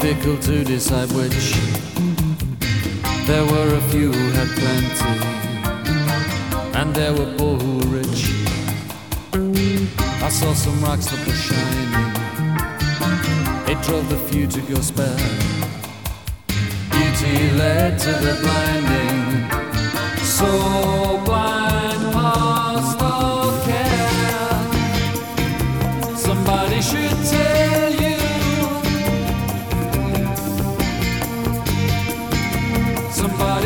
difficult to decide which. There were a few who had plenty, and there were poor who were rich. I saw some rocks that were shining, it drove the few to go spare. Beauty led to the blinding, so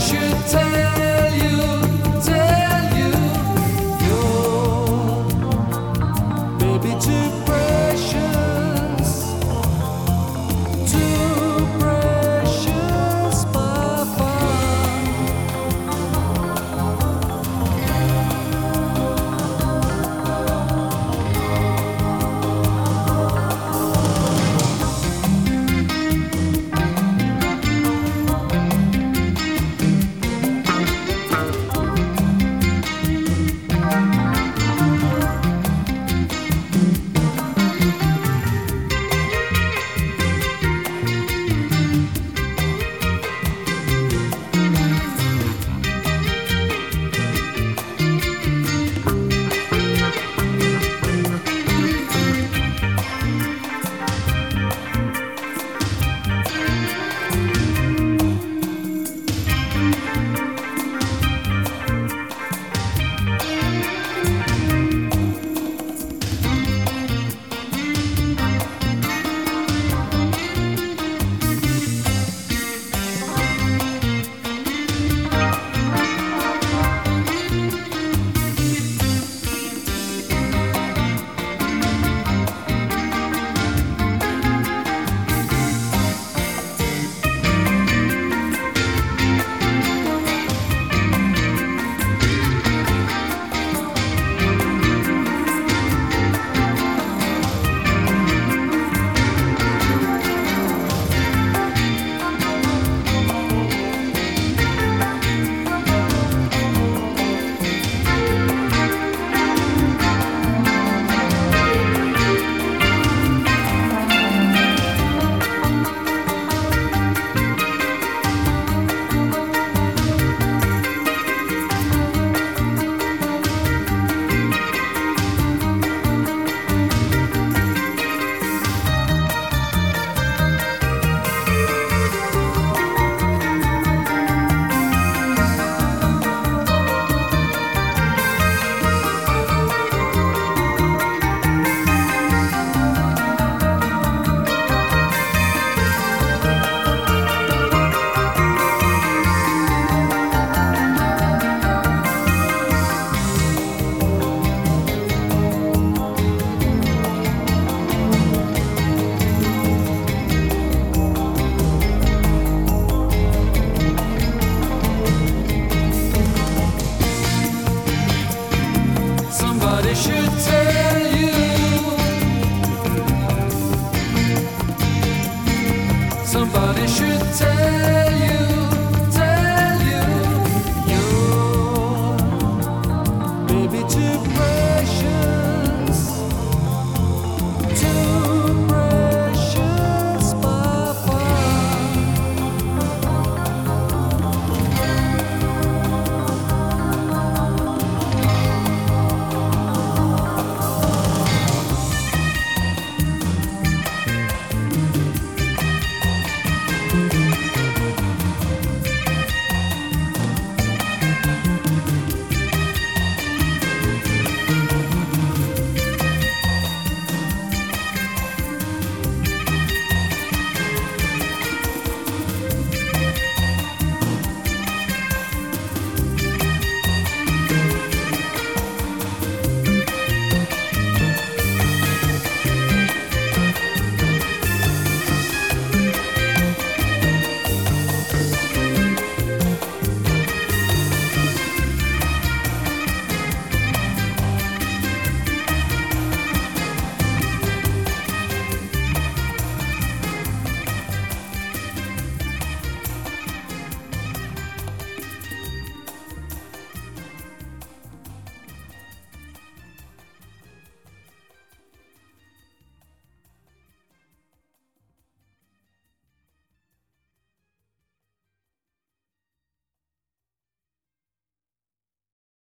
should tell